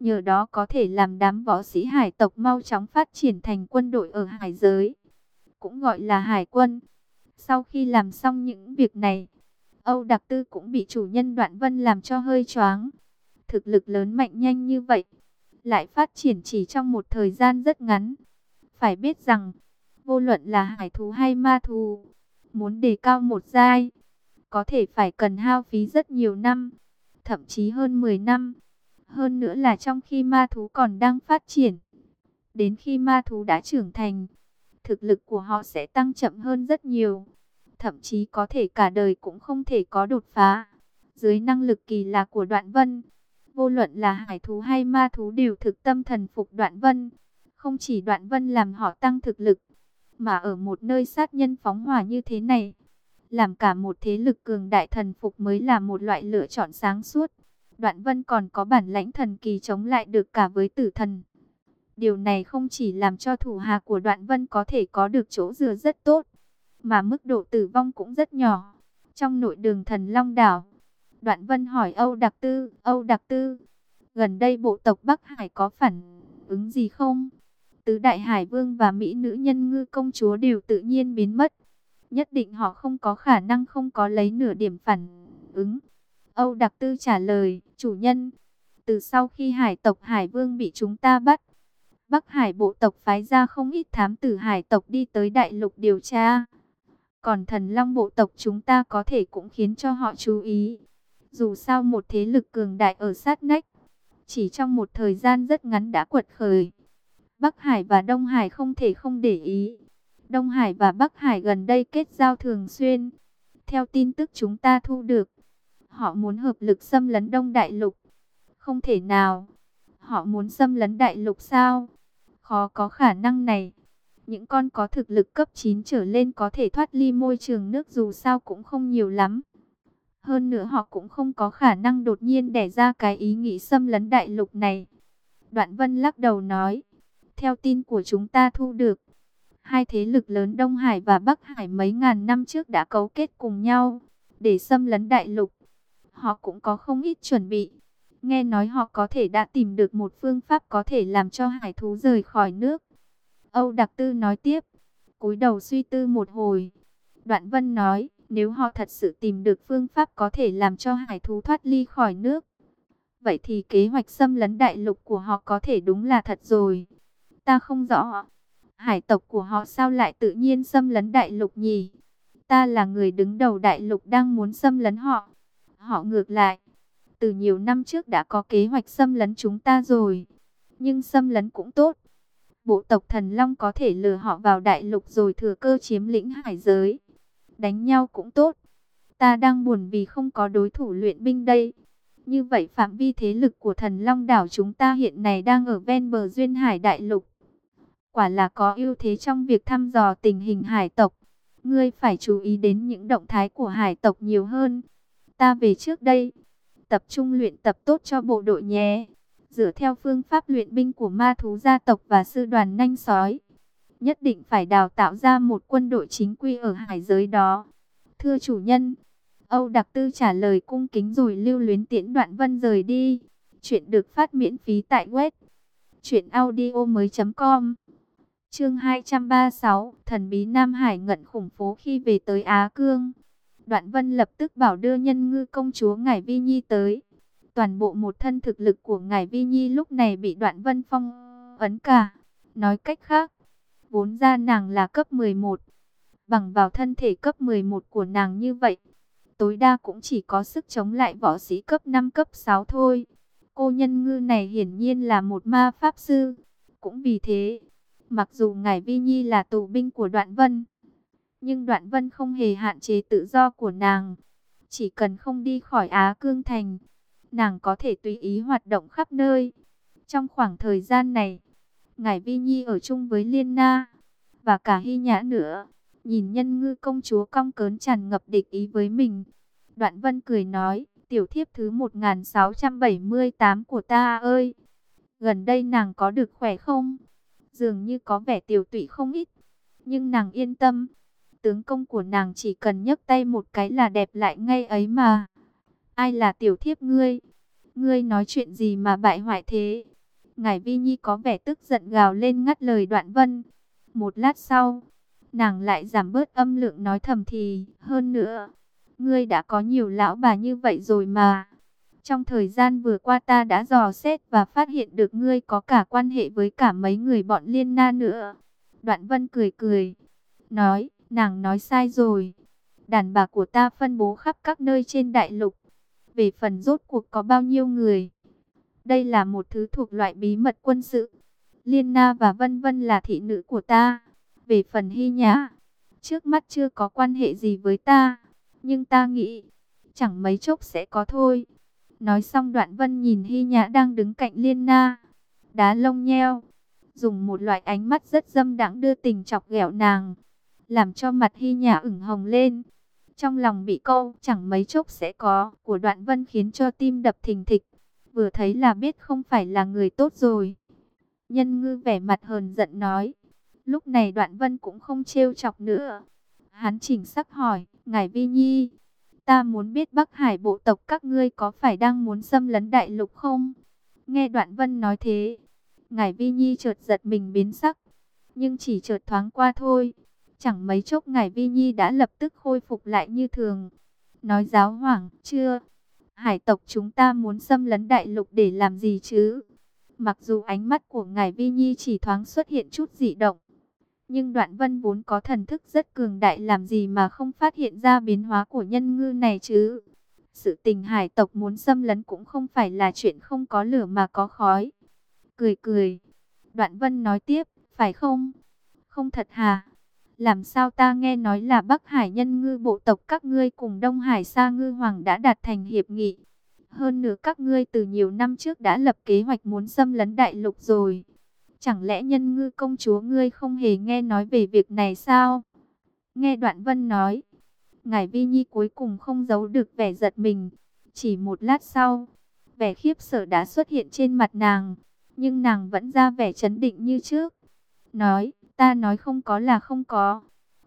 Nhờ đó có thể làm đám võ sĩ hải tộc mau chóng phát triển thành quân đội ở hải giới. Cũng gọi là hải quân. Sau khi làm xong những việc này, Âu Đặc Tư cũng bị chủ nhân Đoạn Vân làm cho hơi choáng. Thực lực lớn mạnh nhanh như vậy, lại phát triển chỉ trong một thời gian rất ngắn. Phải biết rằng, vô luận là hải thú hay ma thú, muốn đề cao một giai, có thể phải cần hao phí rất nhiều năm, thậm chí hơn 10 năm. Hơn nữa là trong khi ma thú còn đang phát triển, đến khi ma thú đã trưởng thành, thực lực của họ sẽ tăng chậm hơn rất nhiều. Thậm chí có thể cả đời cũng không thể có đột phá. Dưới năng lực kỳ lạ của đoạn vân, vô luận là hải thú hay ma thú đều thực tâm thần phục đoạn vân. Không chỉ đoạn vân làm họ tăng thực lực, mà ở một nơi sát nhân phóng hỏa như thế này, làm cả một thế lực cường đại thần phục mới là một loại lựa chọn sáng suốt. Đoạn vân còn có bản lãnh thần kỳ chống lại được cả với tử thần. Điều này không chỉ làm cho thủ hạ của đoạn vân có thể có được chỗ dựa rất tốt, mà mức độ tử vong cũng rất nhỏ. Trong nội đường thần Long Đảo, đoạn vân hỏi Âu Đặc Tư, Âu Đặc Tư, gần đây bộ tộc Bắc Hải có phản ứng gì không? Tứ Đại Hải Vương và Mỹ nữ nhân ngư công chúa đều tự nhiên biến mất. Nhất định họ không có khả năng không có lấy nửa điểm phản ứng. Âu Đặc Tư trả lời, chủ nhân, từ sau khi hải tộc Hải Vương bị chúng ta bắt, Bắc Hải bộ tộc phái ra không ít thám tử hải tộc đi tới đại lục điều tra. Còn thần long bộ tộc chúng ta có thể cũng khiến cho họ chú ý. Dù sao một thế lực cường đại ở sát nách, chỉ trong một thời gian rất ngắn đã quật khởi. Bắc Hải và Đông Hải không thể không để ý. Đông Hải và Bắc Hải gần đây kết giao thường xuyên. Theo tin tức chúng ta thu được, họ muốn hợp lực xâm lấn Đông Đại Lục. Không thể nào. Họ muốn xâm lấn Đại Lục sao? Khó có khả năng này. Những con có thực lực cấp 9 trở lên có thể thoát ly môi trường nước dù sao cũng không nhiều lắm. Hơn nữa họ cũng không có khả năng đột nhiên đẻ ra cái ý nghĩ xâm lấn đại lục này. Đoạn Vân lắc đầu nói, theo tin của chúng ta thu được, hai thế lực lớn Đông Hải và Bắc Hải mấy ngàn năm trước đã cấu kết cùng nhau để xâm lấn đại lục. Họ cũng có không ít chuẩn bị. Nghe nói họ có thể đã tìm được một phương pháp có thể làm cho hải thú rời khỏi nước. Âu Đặc Tư nói tiếp, cúi đầu suy tư một hồi. Đoạn Vân nói, nếu họ thật sự tìm được phương pháp có thể làm cho hải thú thoát ly khỏi nước, vậy thì kế hoạch xâm lấn đại lục của họ có thể đúng là thật rồi. Ta không rõ, hải tộc của họ sao lại tự nhiên xâm lấn đại lục nhỉ? Ta là người đứng đầu đại lục đang muốn xâm lấn họ. Họ ngược lại, từ nhiều năm trước đã có kế hoạch xâm lấn chúng ta rồi. Nhưng xâm lấn cũng tốt, bộ tộc thần long có thể lừa họ vào đại lục rồi thừa cơ chiếm lĩnh hải giới. Đánh nhau cũng tốt. Ta đang buồn vì không có đối thủ luyện binh đây. Như vậy phạm vi thế lực của thần long đảo chúng ta hiện nay đang ở ven bờ duyên hải đại lục. Quả là có ưu thế trong việc thăm dò tình hình hải tộc. Ngươi phải chú ý đến những động thái của hải tộc nhiều hơn. Ta về trước đây. Tập trung luyện tập tốt cho bộ đội nhé dựa theo phương pháp luyện binh của ma thú gia tộc và sư đoàn nanh sói. Nhất định phải đào tạo ra một quân đội chính quy ở hải giới đó. Thưa chủ nhân, Âu Đặc Tư trả lời cung kính rồi lưu luyến tiễn đoạn vân rời đi. Chuyện được phát miễn phí tại web truyệnaudiomoi.com. Chương 236, thần bí Nam Hải ngẩn khủng phố khi về tới Á Cương. Đoạn Vân lập tức bảo đưa nhân ngư công chúa Ngải Vi Nhi tới. Toàn bộ một thân thực lực của ngài Vi Nhi lúc này bị đoạn vân phong ấn cả. Nói cách khác, vốn ra nàng là cấp 11. Bằng vào thân thể cấp 11 của nàng như vậy, tối đa cũng chỉ có sức chống lại võ sĩ cấp 5 cấp 6 thôi. Cô nhân ngư này hiển nhiên là một ma pháp sư. Cũng vì thế, mặc dù ngài Vi Nhi là tù binh của đoạn vân, nhưng đoạn vân không hề hạn chế tự do của nàng. Chỉ cần không đi khỏi Á Cương Thành, nàng có thể tùy ý hoạt động khắp nơi. Trong khoảng thời gian này, Ngài Vi Nhi ở chung với Liên Na và cả Hy Nhã nữa, nhìn nhân ngư công chúa cong cớn tràn ngập địch ý với mình. Đoạn Vân cười nói, tiểu thiếp thứ 1678 của ta ơi, gần đây nàng có được khỏe không? Dường như có vẻ tiểu tụy không ít, nhưng nàng yên tâm, tướng công của nàng chỉ cần nhấc tay một cái là đẹp lại ngay ấy mà. Ai là tiểu thiếp ngươi? Ngươi nói chuyện gì mà bại hoại thế? Ngải Vi Nhi có vẻ tức giận gào lên ngắt lời đoạn vân. Một lát sau, nàng lại giảm bớt âm lượng nói thầm thì, hơn nữa, ngươi đã có nhiều lão bà như vậy rồi mà. Trong thời gian vừa qua ta đã dò xét và phát hiện được ngươi có cả quan hệ với cả mấy người bọn liên na nữa. Đoạn vân cười cười, nói, nàng nói sai rồi. Đàn bà của ta phân bố khắp các nơi trên đại lục. Về phần rốt cuộc có bao nhiêu người? Đây là một thứ thuộc loại bí mật quân sự. Liên Na và Vân Vân là thị nữ của ta. Về phần Hy Nhã, trước mắt chưa có quan hệ gì với ta. Nhưng ta nghĩ, chẳng mấy chốc sẽ có thôi. Nói xong đoạn Vân nhìn Hy Nhã đang đứng cạnh Liên Na. Đá lông nheo, dùng một loại ánh mắt rất dâm đãng đưa tình chọc ghẹo nàng. Làm cho mặt Hy Nhã ửng hồng lên. Trong lòng bị câu chẳng mấy chốc sẽ có của đoạn Vân khiến cho tim đập thình thịch vừa thấy là biết không phải là người tốt rồi. Nhân ngư vẻ mặt hờn giận nói. Lúc này đoạn vân cũng không trêu chọc nữa. Hắn chỉnh sắc hỏi, Ngài Vi Nhi, ta muốn biết Bắc Hải bộ tộc các ngươi có phải đang muốn xâm lấn đại lục không? Nghe đoạn vân nói thế, Ngài Vi Nhi chợt giật mình biến sắc, nhưng chỉ chợt thoáng qua thôi. Chẳng mấy chốc Ngài Vi Nhi đã lập tức khôi phục lại như thường. Nói giáo hoảng, chưa, hải tộc chúng ta muốn xâm lấn đại lục để làm gì chứ? Mặc dù ánh mắt của ngài Vi Nhi chỉ thoáng xuất hiện chút dị động, nhưng đoạn vân vốn có thần thức rất cường đại làm gì mà không phát hiện ra biến hóa của nhân ngư này chứ? Sự tình hải tộc muốn xâm lấn cũng không phải là chuyện không có lửa mà có khói. Cười cười, đoạn vân nói tiếp, phải không? Không thật hà? Làm sao ta nghe nói là Bắc Hải nhân ngư bộ tộc các ngươi cùng Đông Hải Sa ngư hoàng đã đạt thành hiệp nghị. Hơn nữa các ngươi từ nhiều năm trước đã lập kế hoạch muốn xâm lấn đại lục rồi. Chẳng lẽ nhân ngư công chúa ngươi không hề nghe nói về việc này sao? Nghe đoạn vân nói. Ngài Vi Nhi cuối cùng không giấu được vẻ giật mình. Chỉ một lát sau, vẻ khiếp sợ đã xuất hiện trên mặt nàng. Nhưng nàng vẫn ra vẻ chấn định như trước. Nói, Ta nói không có là không có.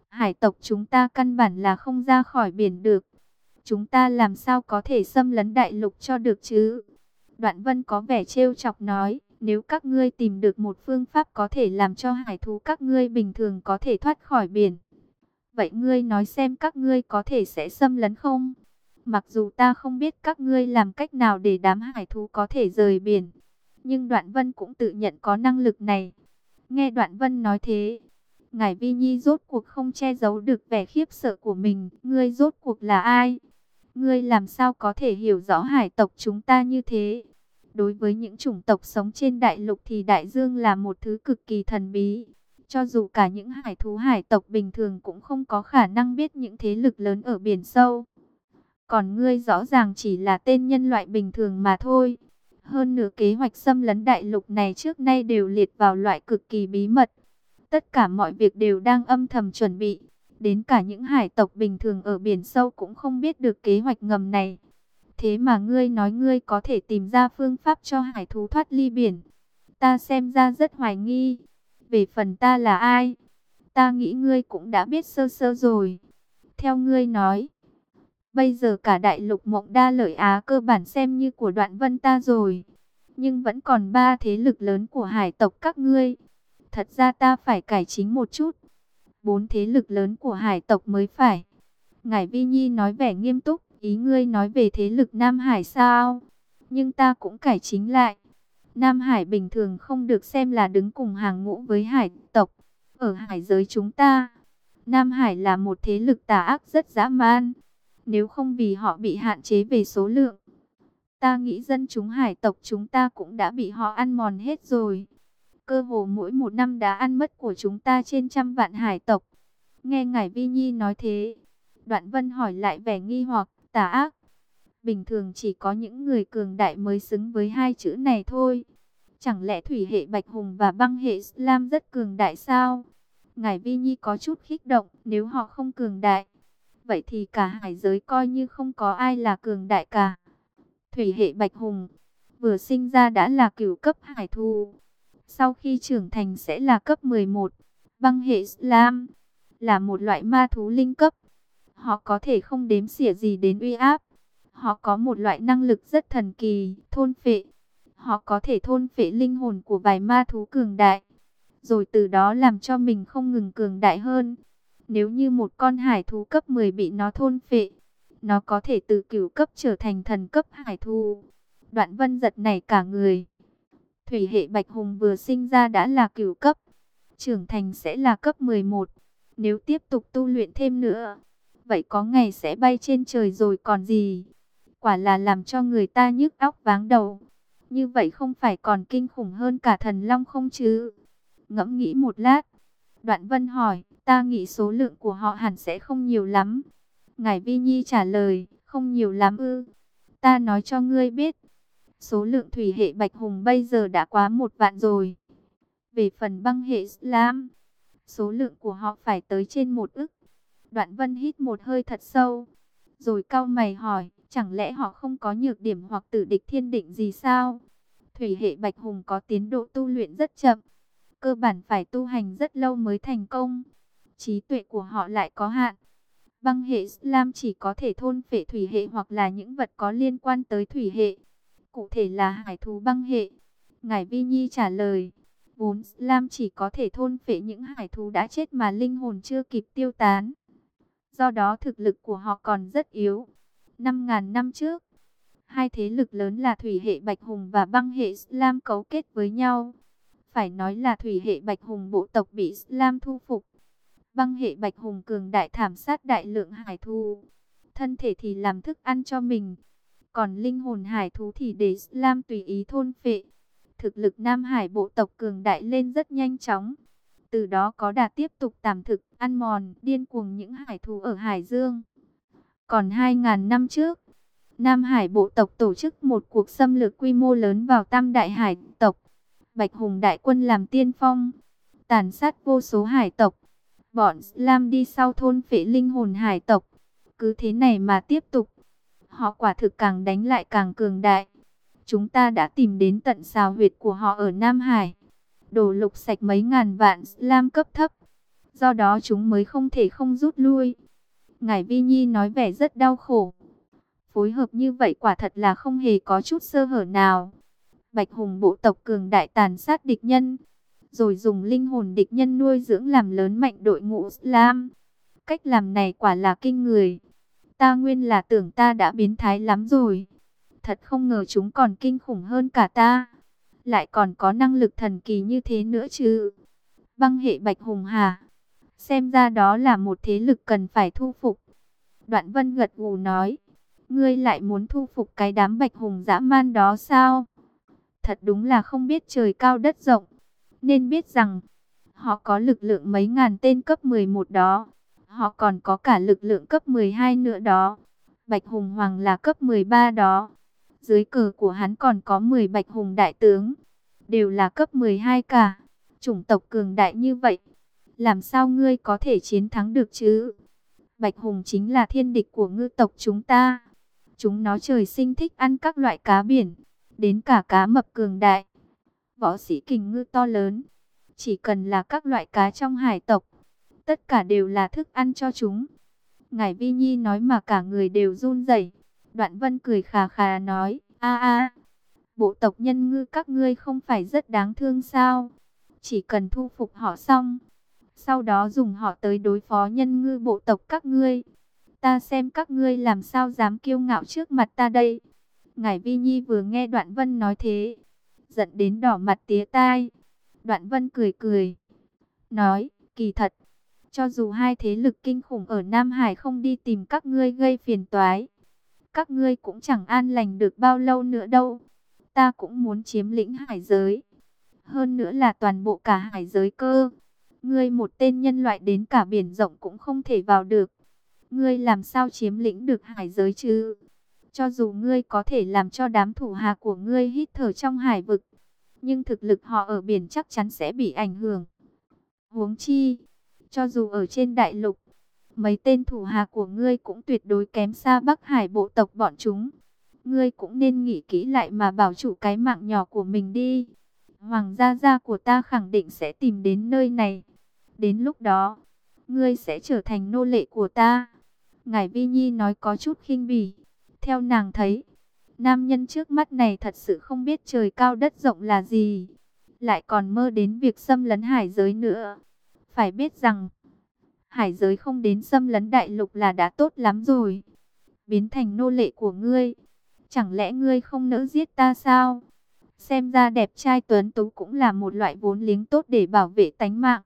Hải tộc chúng ta căn bản là không ra khỏi biển được. Chúng ta làm sao có thể xâm lấn đại lục cho được chứ? Đoạn vân có vẻ trêu chọc nói, nếu các ngươi tìm được một phương pháp có thể làm cho hải thú các ngươi bình thường có thể thoát khỏi biển. Vậy ngươi nói xem các ngươi có thể sẽ xâm lấn không? Mặc dù ta không biết các ngươi làm cách nào để đám hải thú có thể rời biển. Nhưng đoạn vân cũng tự nhận có năng lực này. Nghe Đoạn Vân nói thế, Ngài Vi Nhi rốt cuộc không che giấu được vẻ khiếp sợ của mình. Ngươi rốt cuộc là ai? Ngươi làm sao có thể hiểu rõ hải tộc chúng ta như thế? Đối với những chủng tộc sống trên đại lục thì đại dương là một thứ cực kỳ thần bí. Cho dù cả những hải thú hải tộc bình thường cũng không có khả năng biết những thế lực lớn ở biển sâu. Còn ngươi rõ ràng chỉ là tên nhân loại bình thường mà thôi. Hơn nữa kế hoạch xâm lấn đại lục này trước nay đều liệt vào loại cực kỳ bí mật. Tất cả mọi việc đều đang âm thầm chuẩn bị. Đến cả những hải tộc bình thường ở biển sâu cũng không biết được kế hoạch ngầm này. Thế mà ngươi nói ngươi có thể tìm ra phương pháp cho hải thú thoát ly biển. Ta xem ra rất hoài nghi. Về phần ta là ai? Ta nghĩ ngươi cũng đã biết sơ sơ rồi. Theo ngươi nói, Bây giờ cả đại lục mộng đa lợi Á cơ bản xem như của đoạn vân ta rồi. Nhưng vẫn còn ba thế lực lớn của hải tộc các ngươi. Thật ra ta phải cải chính một chút. Bốn thế lực lớn của hải tộc mới phải. Ngải Vi Nhi nói vẻ nghiêm túc. Ý ngươi nói về thế lực Nam Hải sao? Nhưng ta cũng cải chính lại. Nam Hải bình thường không được xem là đứng cùng hàng ngũ với hải tộc. Ở hải giới chúng ta, Nam Hải là một thế lực tà ác rất dã man. Nếu không vì họ bị hạn chế về số lượng, ta nghĩ dân chúng hải tộc chúng ta cũng đã bị họ ăn mòn hết rồi. Cơ hồ mỗi một năm đã ăn mất của chúng ta trên trăm vạn hải tộc. Nghe Ngải Vi Nhi nói thế, Đoạn Vân hỏi lại vẻ nghi hoặc, tà ác. Bình thường chỉ có những người cường đại mới xứng với hai chữ này thôi. Chẳng lẽ thủy hệ Bạch Hùng và băng hệ Islam rất cường đại sao? Ngải Vi Nhi có chút khích động, nếu họ không cường đại, vậy thì cả hải giới coi như không có ai là cường đại cả. Thủy hệ Bạch Hùng, vừa sinh ra đã là cửu cấp hải thu. Sau khi trưởng thành sẽ là cấp 11. Băng hệ slam là một loại ma thú linh cấp. Họ có thể không đếm xỉa gì đến uy áp. Họ có một loại năng lực rất thần kỳ, thôn phệ. Họ có thể thôn phệ linh hồn của vài ma thú cường đại, rồi từ đó làm cho mình không ngừng cường đại hơn. Nếu như một con hải thú cấp 10 bị nó thôn phệ, nó có thể từ cửu cấp trở thành thần cấp hải thú. Đoạn vân giật này cả người. Thủy hệ Bạch Hùng vừa sinh ra đã là cửu cấp, trưởng thành sẽ là cấp 11. Nếu tiếp tục tu luyện thêm nữa, vậy có ngày sẽ bay trên trời rồi còn gì. Quả là làm cho người ta nhức óc váng đầu. Như vậy không phải còn kinh khủng hơn cả thần long không chứ? Ngẫm nghĩ một lát. Đoạn vân hỏi, ta nghĩ số lượng của họ hẳn sẽ không nhiều lắm. Ngài Vi Nhi trả lời, không nhiều lắm ư. Ta nói cho ngươi biết, số lượng thủy hệ Bạch Hùng bây giờ đã quá một vạn rồi. Về phần băng hệ Slam, số lượng của họ phải tới trên một ức. Đoạn vân hít một hơi thật sâu, rồi cau mày hỏi, chẳng lẽ họ không có nhược điểm hoặc tử địch thiên định gì sao? Thủy hệ Bạch Hùng có tiến độ tu luyện rất chậm, cơ bản phải tu hành rất lâu mới thành công. Trí tuệ của họ lại có hạn. Băng hệ Islam chỉ có thể thôn phệ thủy hệ hoặc là những vật có liên quan tới thủy hệ. Cụ thể là hải thú băng hệ. Ngài Vi Nhi trả lời, vốn Islam chỉ có thể thôn phệ những hải thú đã chết mà linh hồn chưa kịp tiêu tán. Do đó thực lực của họ còn rất yếu. 5.000 năm trước, hai thế lực lớn là thủy hệ Bạch Hùng và băng hệ Islam cấu kết với nhau. Phải nói là thủy hệ Bạch Hùng bộ tộc bị Islam thu phục. Băng hệ Bạch Hùng cường đại thảm sát đại lượng hải thú. Thân thể thì làm thức ăn cho mình. Còn linh hồn hải thú thì để lam tùy ý thôn phệ. Thực lực Nam Hải bộ tộc cường đại lên rất nhanh chóng. Từ đó có đà tiếp tục tạm thực, ăn mòn, điên cuồng những hải thú ở Hải Dương. Còn 2.000 năm trước, Nam Hải bộ tộc tổ chức một cuộc xâm lược quy mô lớn vào Tam Đại Hải tộc. Bạch Hùng Đại quân làm tiên phong, tàn sát vô số hải tộc. Bọn slam đi sau thôn phệ linh hồn hải tộc. Cứ thế này mà tiếp tục. Họ quả thực càng đánh lại càng cường đại. Chúng ta đã tìm đến tận xào huyệt của họ ở Nam Hải. Đổ lục sạch mấy ngàn vạn slam cấp thấp. Do đó chúng mới không thể không rút lui. Ngài Vi Nhi nói vẻ rất đau khổ. Phối hợp như vậy quả thật là không hề có chút sơ hở nào. Bạch Hùng bộ tộc cường đại tàn sát địch nhân, rồi dùng linh hồn địch nhân nuôi dưỡng làm lớn mạnh đội ngũ Islam. Cách làm này quả là kinh người. Ta nguyên là tưởng ta đã biến thái lắm rồi. Thật không ngờ chúng còn kinh khủng hơn cả ta. Lại còn có năng lực thần kỳ như thế nữa chứ. Băng hệ Bạch Hùng hà. Xem ra đó là một thế lực cần phải thu phục. Đoạn vân gật gù nói. Ngươi lại muốn thu phục cái đám Bạch Hùng dã man đó sao? Thật đúng là không biết trời cao đất rộng. Nên biết rằng, họ có lực lượng mấy ngàn tên cấp 11 đó. Họ còn có cả lực lượng cấp 12 nữa đó. Bạch Hùng Hoàng là cấp 13 đó. Dưới cờ của hắn còn có 10 Bạch Hùng Đại Tướng. Đều là cấp 12 cả. Chủng tộc cường đại như vậy. Làm sao ngươi có thể chiến thắng được chứ? Bạch Hùng chính là thiên địch của ngư tộc chúng ta. Chúng nó trời sinh thích ăn các loại cá biển đến cả cá mập cường đại, võ sĩ kình ngư to lớn. Chỉ cần là các loại cá trong hải tộc, tất cả đều là thức ăn cho chúng. Ngài Vi Nhi nói mà cả người đều run rẩy. Đoạn Vân cười khà khà nói, a a, bộ tộc nhân ngư các ngươi không phải rất đáng thương sao? Chỉ cần thu phục họ xong, sau đó dùng họ tới đối phó nhân ngư bộ tộc các ngươi. Ta xem các ngươi làm sao dám kiêu ngạo trước mặt ta đây. Ngài Vi Nhi vừa nghe Đoạn Vân nói thế, giận đến đỏ mặt tía tai. Đoạn Vân cười cười, nói, kỳ thật, cho dù hai thế lực kinh khủng ở Nam Hải không đi tìm các ngươi gây phiền toái, các ngươi cũng chẳng an lành được bao lâu nữa đâu. Ta cũng muốn chiếm lĩnh hải giới. Hơn nữa là toàn bộ cả hải giới cơ. Ngươi một tên nhân loại đến cả biển rộng cũng không thể vào được. Ngươi làm sao chiếm lĩnh được hải giới chứ? Cho dù ngươi có thể làm cho đám thủ hạ của ngươi hít thở trong hải vực, nhưng thực lực họ ở biển chắc chắn sẽ bị ảnh hưởng. Huống chi, cho dù ở trên đại lục, mấy tên thủ hạ của ngươi cũng tuyệt đối kém xa Bắc Hải bộ tộc bọn chúng. Ngươi cũng nên nghĩ kỹ lại mà bảo chủ cái mạng nhỏ của mình đi. Hoàng gia gia của ta khẳng định sẽ tìm đến nơi này. Đến lúc đó, ngươi sẽ trở thành nô lệ của ta. Ngài Vi Nhi nói có chút khinh bỉ. Theo nàng thấy, nam nhân trước mắt này thật sự không biết trời cao đất rộng là gì. Lại còn mơ đến việc xâm lấn hải giới nữa. Phải biết rằng, hải giới không đến xâm lấn đại lục là đã tốt lắm rồi. Biến thành nô lệ của ngươi. Chẳng lẽ ngươi không nỡ giết ta sao? Xem ra đẹp trai tuấn tú cũng là một loại vốn liếng tốt để bảo vệ tánh mạng.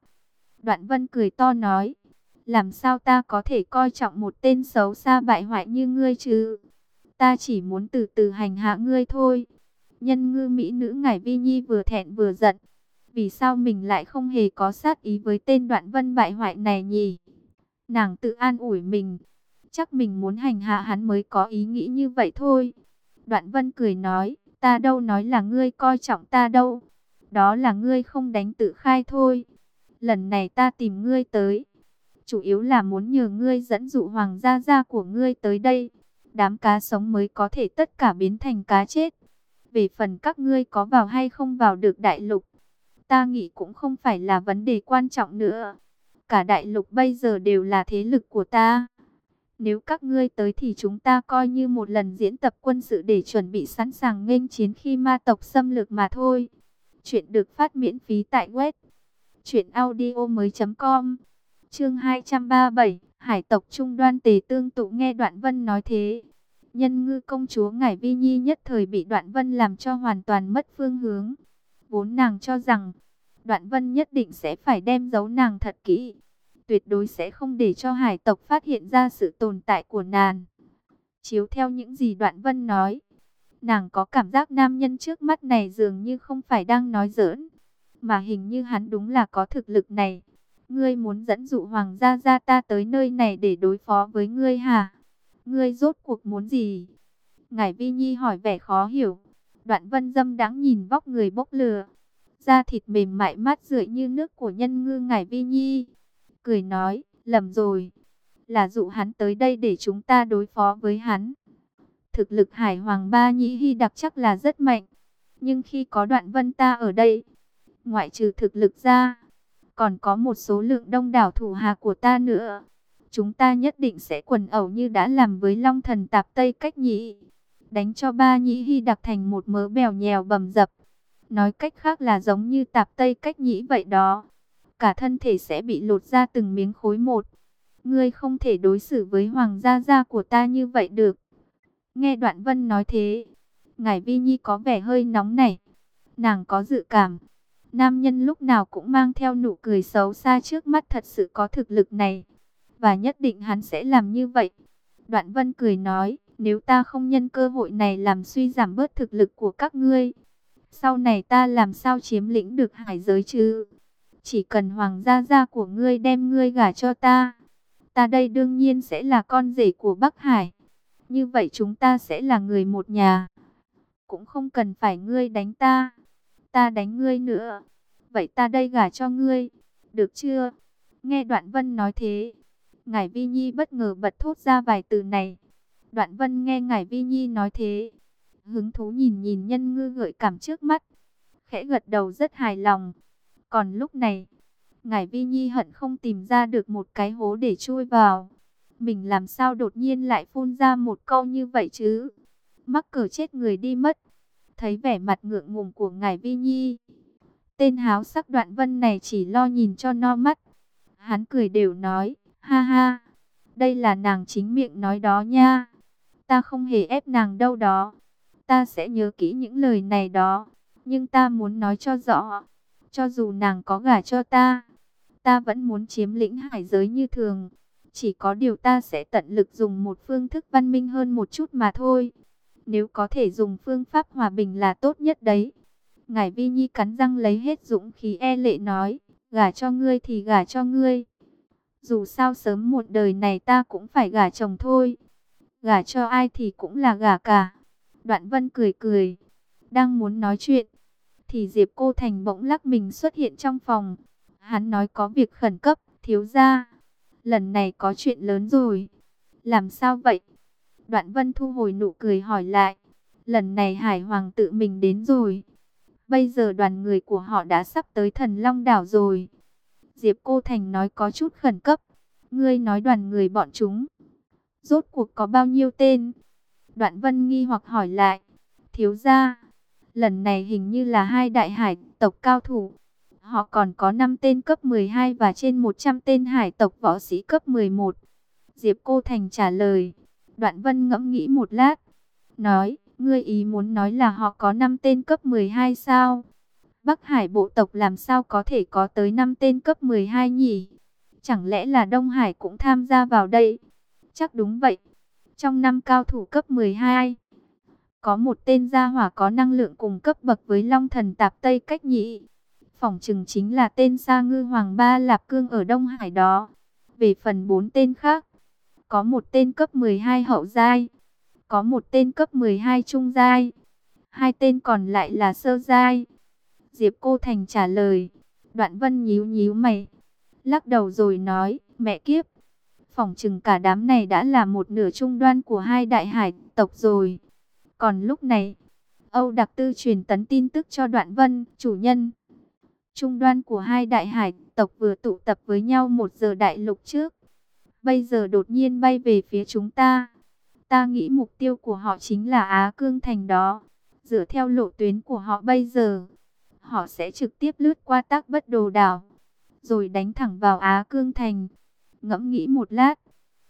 Đoạn vân cười to nói. Làm sao ta có thể coi trọng một tên xấu xa bại hoại như ngươi chứ? Ta chỉ muốn từ từ hành hạ ngươi thôi. Nhân ngư mỹ nữ ngải vi nhi vừa thẹn vừa giận. Vì sao mình lại không hề có sát ý với tên đoạn vân bại hoại này nhỉ? Nàng tự an ủi mình. Chắc mình muốn hành hạ hắn mới có ý nghĩ như vậy thôi. Đoạn vân cười nói, ta đâu nói là ngươi coi trọng ta đâu. Đó là ngươi không đánh tự khai thôi. Lần này ta tìm ngươi tới. Chủ yếu là muốn nhờ ngươi dẫn dụ hoàng gia gia của ngươi tới đây. Đám cá sống mới có thể tất cả biến thành cá chết. Về phần các ngươi có vào hay không vào được đại lục. Ta nghĩ cũng không phải là vấn đề quan trọng nữa. Cả đại lục bây giờ đều là thế lực của ta. Nếu các ngươi tới thì chúng ta coi như một lần diễn tập quân sự để chuẩn bị sẵn sàng nghênh chiến khi ma tộc xâm lược mà thôi. Chuyện được phát miễn phí tại web truyệnaudiomoi.com. Chương 237, Hải tộc trung đoan tề tương tụ nghe Đoạn Vân nói thế. Nhân ngư công chúa Ngải Vi Nhi nhất thời bị Đoạn Vân làm cho hoàn toàn mất phương hướng. Vốn nàng cho rằng Đoạn Vân nhất định sẽ phải đem giấu nàng thật kỹ tuyệt đối sẽ không để cho hải tộc phát hiện ra sự tồn tại của nàng. Chiếu theo những gì Đoạn Vân nói, nàng có cảm giác nam nhân trước mắt này dường như không phải đang nói giỡn, mà hình như hắn đúng là có thực lực này. Ngươi muốn dẫn dụ hoàng gia gia ta tới nơi này để đối phó với ngươi hả? Ngươi rốt cuộc muốn gì? Ngải Vi Nhi hỏi vẻ khó hiểu. Đoạn Vân dâm đáng nhìn vóc người bốc lửa. Da thịt mềm mại mát rượi như nước của nhân ngư Ngải Vi Nhi cười nói, lầm rồi, là dụ hắn tới đây để chúng ta đối phó với hắn. Thực lực Hải Hoàng Ba Nhĩ Hy đặc chắc là rất mạnh, nhưng khi có đoạn vân ta ở đây, ngoại trừ thực lực ra, còn có một số lượng đông đảo thủ hạ của ta nữa. Chúng ta nhất định sẽ quần ẩu như đã làm với Long Thần Tạp Tây Cách Nhĩ, đánh cho Ba Nhĩ Hy đặc thành một mớ bèo nhèo bầm dập. Nói cách khác là giống như Tạp Tây Cách Nhĩ vậy đó cả thân thể sẽ bị lột ra từng miếng khối một. Ngươi không thể đối xử với hoàng gia gia của ta như vậy được. Nghe đoạn vân nói thế, ngài Vi Nhi có vẻ hơi nóng nảy. Nàng có dự cảm, nam nhân lúc nào cũng mang theo nụ cười xấu xa trước mắt thật sự có thực lực này. Và nhất định hắn sẽ làm như vậy. Đoạn vân cười nói, nếu ta không nhân cơ hội này làm suy giảm bớt thực lực của các ngươi, sau này ta làm sao chiếm lĩnh được hải giới chứ? Chỉ cần hoàng gia gia của ngươi đem ngươi gả cho ta, ta đây đương nhiên sẽ là con rể của Bắc Hải. Như vậy chúng ta sẽ là người một nhà. Cũng không cần phải ngươi đánh ta, ta đánh ngươi nữa. Vậy ta đây gả cho ngươi, được chưa? Nghe Đoạn Vân nói thế, Ngải Vi Nhi bất ngờ bật thốt ra vài từ này. Đoạn Vân nghe Ngải Vi Nhi nói thế, hứng thú nhìn nhìn nhân ngư gợi cảm trước mắt, khẽ gật đầu rất hài lòng. Còn lúc này, Ngải Vi Nhi hận không tìm ra được một cái hố để chui vào. Mình làm sao đột nhiên lại phun ra một câu như vậy chứ? Mắc cỡ chết người đi mất. Thấy vẻ mặt ngượng ngùng của ngài Vi Nhi. Tên háo sắc đoạn vân này chỉ lo nhìn cho no mắt. Hắn cười đều nói, ha ha, đây là nàng chính miệng nói đó nha. Ta không hề ép nàng đâu đó. Ta sẽ nhớ kỹ những lời này đó. Nhưng ta muốn nói cho rõ cho dù nàng có gả cho ta, ta vẫn muốn chiếm lĩnh hải giới như thường. Chỉ có điều ta sẽ tận lực dùng một phương thức văn minh hơn một chút mà thôi. Nếu có thể dùng phương pháp hòa bình là tốt nhất đấy. Ngải Vi Nhi cắn răng lấy hết dũng khí e lệ nói, gả cho ngươi thì gả cho ngươi. Dù sao sớm một đời này ta cũng phải gả chồng thôi. Gả cho ai thì cũng là gả cả. Đoạn Vân cười cười, đang muốn nói chuyện, thì Diệp Cô Thành bỗng lắc mình xuất hiện trong phòng. Hắn nói có việc khẩn cấp, thiếu gia. Lần này có chuyện lớn rồi. Làm sao vậy? Đoạn Vân thu hồi nụ cười hỏi lại. Lần này Hải Hoàng tự mình đến rồi. Bây giờ đoàn người của họ đã sắp tới thần Long Đảo rồi. Diệp Cô Thành nói có chút khẩn cấp. Ngươi nói đoàn người bọn chúng. Rốt cuộc có bao nhiêu tên? Đoạn Vân nghi hoặc hỏi lại. Thiếu gia, lần này hình như là hai đại hải tộc cao thủ. Họ còn có 5 tên cấp 12 và trên 100 tên hải tộc võ sĩ cấp 11. Diệp Cô Thành trả lời. Đoạn Vân ngẫm nghĩ một lát. Nói, ngươi ý muốn nói là họ có 5 tên cấp 12 sao? Bắc Hải bộ tộc làm sao có thể có tới 5 tên cấp 12 nhỉ? Chẳng lẽ là Đông Hải cũng tham gia vào đây? Chắc đúng vậy. Trong năm cao thủ cấp 12, có một tên gia hỏa có năng lượng cùng cấp bậc với Long Thần Tạp Tây Cách Nhị. Phỏng chừng chính là tên Sa Ngư Hoàng Ba Lạp Cương ở Đông Hải đó. Về phần bốn tên khác, có một tên cấp 12 hậu giai, có một tên cấp 12 trung giai, hai tên còn lại là sơ giai. Diệp Cô Thành trả lời, Đoạn Vân nhíu nhíu mày, lắc đầu rồi nói, mẹ kiếp, phỏng chừng cả đám này đã là một nửa trung đoan của hai đại hải tộc rồi. Còn lúc này, Âu Đặc Tư truyền tấn tin tức cho Đoạn Vân, chủ nhân. Trung đoan của hai đại hải tộc vừa tụ tập với nhau một giờ đại lục trước. Bây giờ đột nhiên bay về phía chúng ta. Ta nghĩ mục tiêu của họ chính là Á Cương Thành đó. Dựa theo lộ tuyến của họ bây giờ, họ sẽ trực tiếp lướt qua tác bất đồ đảo, rồi đánh thẳng vào Á Cương Thành. Ngẫm nghĩ một lát,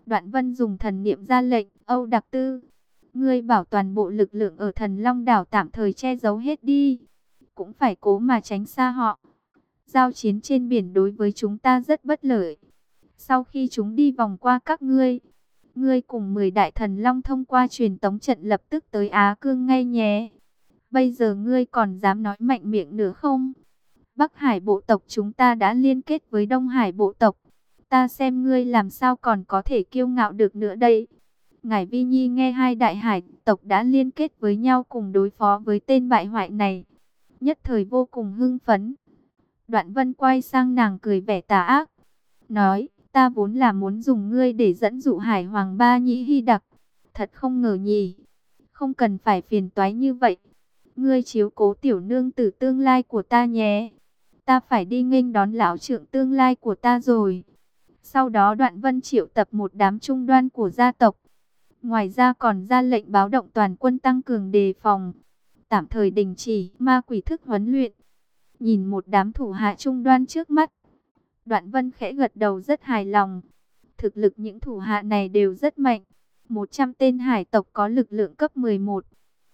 Đoạn Vân dùng thần niệm ra lệnh, Âu Đặc Tư. Ngươi bảo toàn bộ lực lượng ở thần Long Đảo tạm thời che giấu hết đi. Cũng phải cố mà tránh xa họ. Giao chiến trên biển đối với chúng ta rất bất lợi. Sau khi chúng đi vòng qua các ngươi, ngươi cùng 10 đại thần long thông qua truyền tống trận lập tức tới Á Cương ngay nhé. Bây giờ ngươi còn dám nói mạnh miệng nữa không? Bắc Hải bộ tộc chúng ta đã liên kết với Đông Hải bộ tộc. Ta xem ngươi làm sao còn có thể kiêu ngạo được nữa đây. Ngài Vi Nhi nghe hai đại hải tộc đã liên kết với nhau cùng đối phó với tên bại hoại này. Nhất thời vô cùng hưng phấn. Đoạn vân quay sang nàng cười vẻ tà ác. Nói, ta vốn là muốn dùng ngươi để dẫn dụ hải hoàng ba nhĩ hy đặc. Thật không ngờ nhỉ. Không cần phải phiền toái như vậy. Ngươi chiếu cố tiểu nương tử tương lai của ta nhé. Ta phải đi nghênh đón lão trưởng tương lai của ta rồi. Sau đó đoạn vân triệu tập một đám trung đoan của gia tộc. Ngoài ra còn ra lệnh báo động toàn quân tăng cường đề phòng. Tạm thời đình chỉ ma quỷ thức huấn luyện. Nhìn một đám thủ hạ trung đoan trước mắt. Đoạn vân khẽ gật đầu rất hài lòng. Thực lực những thủ hạ này đều rất mạnh. 100 tên hải tộc có lực lượng cấp 11.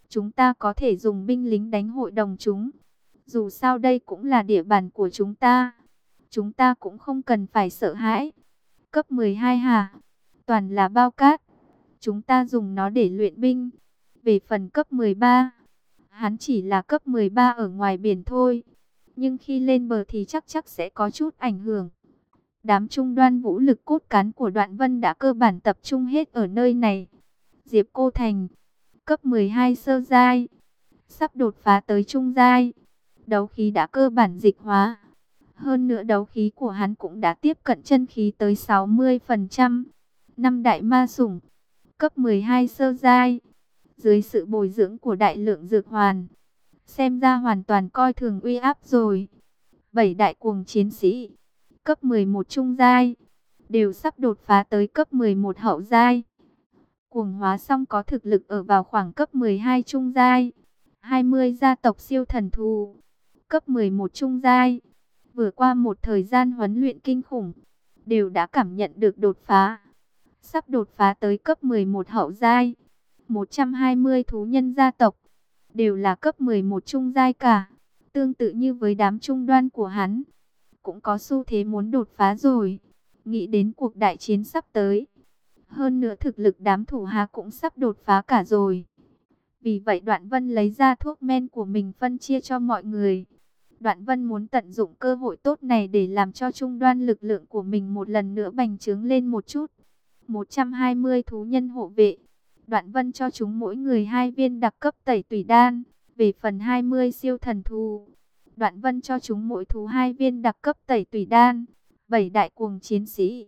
Chúng ta có thể dùng binh lính đánh hội đồng chúng. Dù sao đây cũng là địa bàn của chúng ta. Chúng ta cũng không cần phải sợ hãi. Cấp 12 hả? Toàn là bao cát. Chúng ta dùng nó để luyện binh. Về phần cấp 13, hắn chỉ là cấp 13 ở ngoài biển thôi nhưng khi lên bờ thì chắc chắc sẽ có chút ảnh hưởng. Đám trung đoan vũ lực cốt cán của đoạn vân đã cơ bản tập trung hết ở nơi này. Diệp Cô Thành, cấp 12 sơ giai, sắp đột phá tới trung giai. Đấu khí đã cơ bản dịch hóa. Hơn nữa đấu khí của hắn cũng đã tiếp cận chân khí tới 60%. Năm đại ma sủng, cấp 12 sơ giai. Dưới sự bồi dưỡng của đại lượng dược hoàn, xem ra hoàn toàn coi thường uy áp rồi. Bảy đại cuồng chiến sĩ, cấp 11 trung giai, đều sắp đột phá tới cấp 11 hậu giai. Cuồng hóa xong có thực lực ở vào khoảng cấp 12 trung giai, 20 gia tộc siêu thần thù, cấp 11 trung giai. Vừa qua một thời gian huấn luyện kinh khủng, đều đã cảm nhận được đột phá. Sắp đột phá tới cấp 11 hậu giai, 120 thú nhân gia tộc đều là cấp 11 trung giai cả. Tương tự như với đám trung đoan của hắn, cũng có xu thế muốn đột phá rồi. Nghĩ đến cuộc đại chiến sắp tới. Hơn nữa thực lực đám thủ hạ cũng sắp đột phá cả rồi. Vì vậy Đoạn Vân lấy ra thuốc men của mình phân chia cho mọi người. Đoạn Vân muốn tận dụng cơ hội tốt này để làm cho trung đoan lực lượng của mình một lần nữa bành trướng lên một chút. 120 thú nhân hộ vệ, Đoạn vân cho chúng mỗi người hai viên đặc cấp tẩy tùy đan. Về phần 20 siêu thần thù, đoạn vân cho chúng mỗi thú hai viên đặc cấp tẩy tùy đan. Bảy đại cuồng chiến sĩ.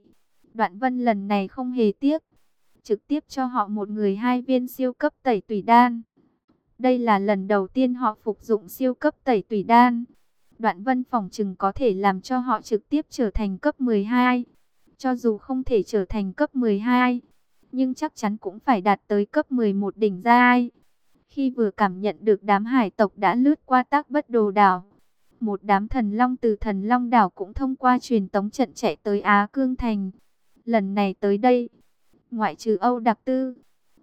Đoạn vân lần này không hề tiếc. Trực tiếp cho họ một người hai viên siêu cấp tẩy tùy đan. Đây là lần đầu tiên họ phục dụng siêu cấp tẩy tùy đan. Đoạn vân phòng trừng có thể làm cho họ trực tiếp trở thành cấp 12. Cho dù không thể trở thành cấp 12, nhưng chắc chắn cũng phải đạt tới cấp 11 đỉnh giai. Khi vừa cảm nhận được đám hải tộc đã lướt qua tác bất đồ đảo, một đám thần long từ thần long đảo cũng thông qua truyền tống trận chạy tới Á Cương Thành. Lần này tới đây, ngoại trừ Âu Đặc Tư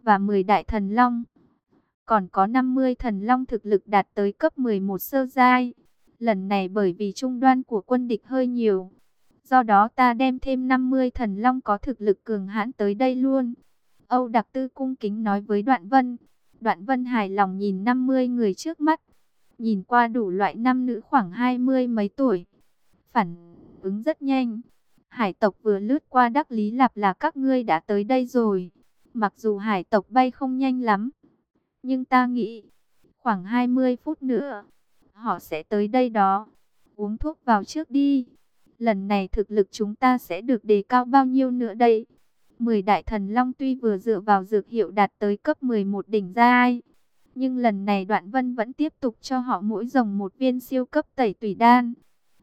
và 10 đại thần long, còn có 50 thần long thực lực đạt tới cấp 11 sơ giai. Lần này bởi vì trung đoan của quân địch hơi nhiều, do đó ta đem thêm 50 thần long có thực lực cường hãn tới đây luôn. Âu Đặc Tư cung kính nói với Đoạn Vân. Đoạn Vân hài lòng nhìn 50 người trước mắt, nhìn qua đủ loại nam nữ khoảng hai mươi mấy tuổi. Phản ứng rất nhanh. Hải tộc vừa lướt qua Đắc Lý Lạp là các ngươi đã tới đây rồi. Mặc dù hải tộc bay không nhanh lắm, nhưng ta nghĩ khoảng 20 phút nữa, họ sẽ tới đây đó. Uống thuốc vào trước đi. Lần này thực lực chúng ta sẽ được đề cao bao nhiêu nữa đây? 10 đại thần long tuy vừa dựa vào dược hiệu đạt tới cấp 11 đỉnh giai, nhưng lần này Đoạn Vân vẫn tiếp tục cho họ mỗi rồng một viên siêu cấp tẩy tủy đan.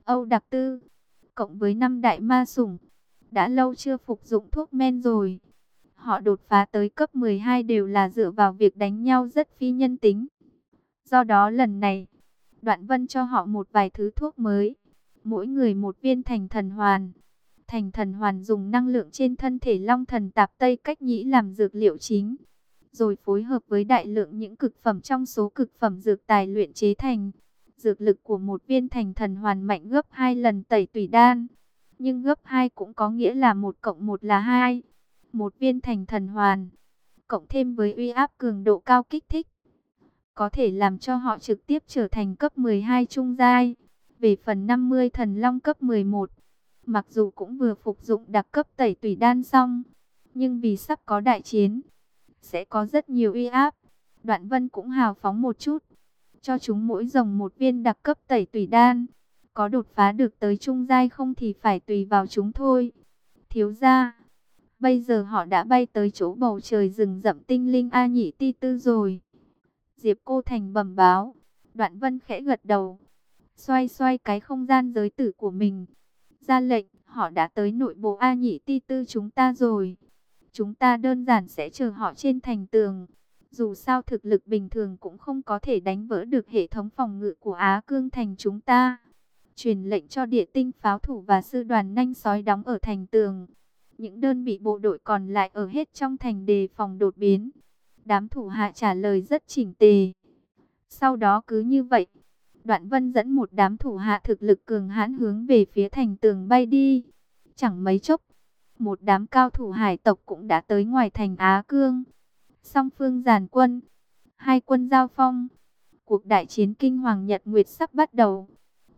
Âu Đặc Tư, cộng với năm đại ma sủng, đã lâu chưa phục dụng thuốc men rồi. Họ đột phá tới cấp 12 đều là dựa vào việc đánh nhau rất phi nhân tính. Do đó lần này, Đoạn Vân cho họ một vài thứ thuốc mới, mỗi người một viên thành thần hoàn. Thành thần hoàn dùng năng lượng trên thân thể long thần tạp Tây cách nhĩ làm dược liệu chính rồi phối hợp với đại lượng những cực phẩm trong số cực phẩm dược tài luyện chế thành. Dược lực của một viên thành thần hoàn mạnh gấp 2 lần tẩy tủy đan. Nhưng gấp 2 cũng có nghĩa là một cộng một là 2. Một viên thành thần hoàn, cộng thêm với uy áp cường độ cao kích thích. Có thể làm cho họ trực tiếp trở thành cấp 12 trung giai. Về phần 50 thần long cấp 11, mặc dù cũng vừa phục dụng đặc cấp tẩy tủy đan xong, nhưng vì sắp có đại chiến, sẽ có rất nhiều uy áp. Đoạn vân cũng hào phóng một chút, cho chúng mỗi rồng một viên đặc cấp tẩy tủy đan. Có đột phá được tới trung giai không thì phải tùy vào chúng thôi. Thiếu gia, bây giờ họ đã bay tới chỗ bầu trời rừng rậm tinh linh A nhị ti tư rồi. Diệp cô thành bẩm báo, đoạn vân khẽ gật đầu, xoay xoay cái không gian giới tử của mình. Ra lệnh, họ đã tới nội bộ A nhị ti tư chúng ta rồi. Chúng ta đơn giản sẽ chờ họ trên thành tường. Dù sao thực lực bình thường cũng không có thể đánh vỡ được hệ thống phòng ngự của Á Cương thành chúng ta. Truyền lệnh cho địa tinh pháo thủ và sư đoàn nhanh sói đóng ở thành tường. Những đơn vị bộ đội còn lại ở hết trong thành đề phòng đột biến. Đám thủ hạ trả lời rất chỉnh tề. Sau đó cứ như vậy, Đoạn Vân dẫn một đám thủ hạ thực lực cường hãn hướng về phía thành tường bay đi. Chẳng mấy chốc, một đám cao thủ hải tộc cũng đã tới ngoài thành Á Cương. Song phương giàn quân, hai quân giao phong. Cuộc đại chiến kinh hoàng Nhật Nguyệt sắp bắt đầu.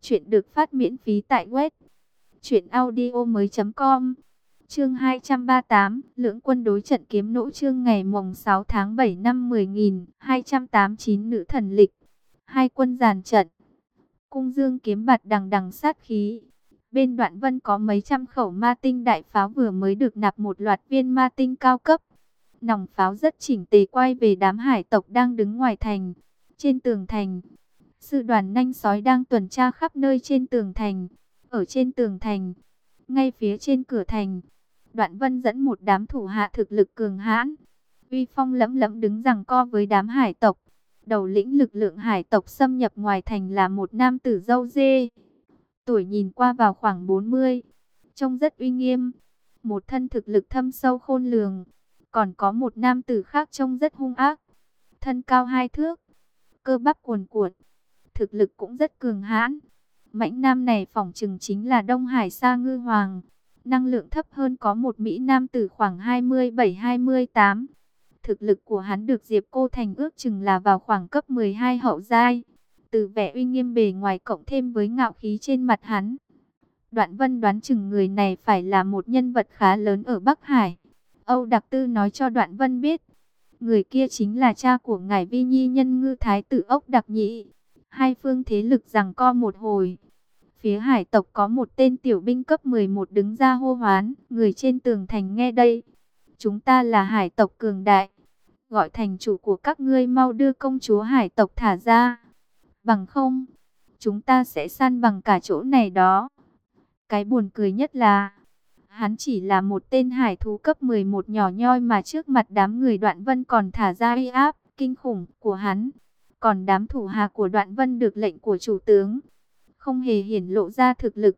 Chuyện được phát miễn phí tại web truyệnaudiomoi.com. Chương 238, lưỡng quân đối trận kiếm nỗ chương ngày mùng 6 tháng 7 năm 10289 nữ thần lịch. Hai quân giàn trận. Cung Dương kiếm bạt đằng đằng sát khí, Bên đoạn vân có mấy trăm khẩu ma tinh đại pháo vừa mới được nạp một loạt viên ma tinh cao cấp. Nòng pháo rất chỉnh tề quay về đám hải tộc đang đứng ngoài thành. Trên tường thành, sư đoàn nanh sói đang tuần tra khắp nơi trên tường thành. Ở trên tường thành, ngay phía trên cửa thành, đoạn vân dẫn một đám thủ hạ thực lực cường hãn. Uy phong lẫm lẫm đứng rằng co với đám hải tộc. Đầu lĩnh lực lượng hải tộc xâm nhập ngoài thành là một nam tử dâu dê. Tuổi nhìn qua vào khoảng 40, trông rất uy nghiêm, một thân thực lực thâm sâu khôn lường, còn có một nam tử khác trông rất hung ác, thân cao hai thước, cơ bắp cuồn cuộn, thực lực cũng rất cường hãn. Mãnh nam này phỏng chừng chính là Đông Hải Sa Ngư Hoàng, năng lượng thấp hơn có một Mỹ nam tử khoảng 27-28. Thực lực của hắn được Diệp Cô Thành ước chừng là vào khoảng cấp 12 hậu giai từ vẻ uy nghiêm bề ngoài cộng thêm với ngạo khí trên mặt hắn. Đoạn vân đoán chừng người này phải là một nhân vật khá lớn ở Bắc Hải. Âu Đặc Tư nói cho Đoạn vân biết, người kia chính là cha của ngài Vi Nhi nhân ngư thái tử ốc Đặc Nhị. Hai phương thế lực rằng co một hồi. Phía hải tộc có một tên tiểu binh cấp 11 đứng ra hô hoán, người trên tường thành nghe đây. Chúng ta là hải tộc cường đại. Gọi thành chủ của các ngươi mau đưa công chúa hải tộc thả ra bằng không, chúng ta sẽ săn bằng cả chỗ này đó. Cái buồn cười nhất là, Hắn chỉ là một tên hải thú cấp 11 nhỏ nhoi mà trước mặt đám người đoạn vân còn thả ra uy áp kinh khủng của hắn. Còn đám thủ hạ của đoạn vân được lệnh của chủ tướng. Không hề hiển lộ ra thực lực.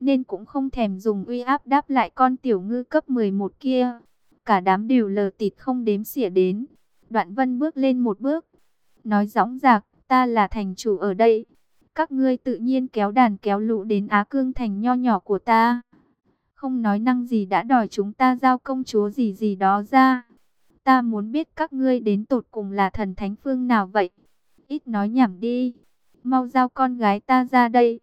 Nên cũng không thèm dùng uy áp đáp lại con tiểu ngư cấp 11 kia. Cả đám đều lờ tịt không đếm xỉa đến. Đoạn vân bước lên một bước. Nói gióng giạc, ta là thành chủ ở đây. Các ngươi tự nhiên kéo đàn kéo lũ đến Á Cương thành nho nhỏ của ta. Không nói năng gì đã đòi chúng ta giao công chúa gì gì đó ra. Ta muốn biết các ngươi đến tột cùng là thần thánh phương nào vậy. Ít nói nhảm đi. Mau giao con gái ta ra đây.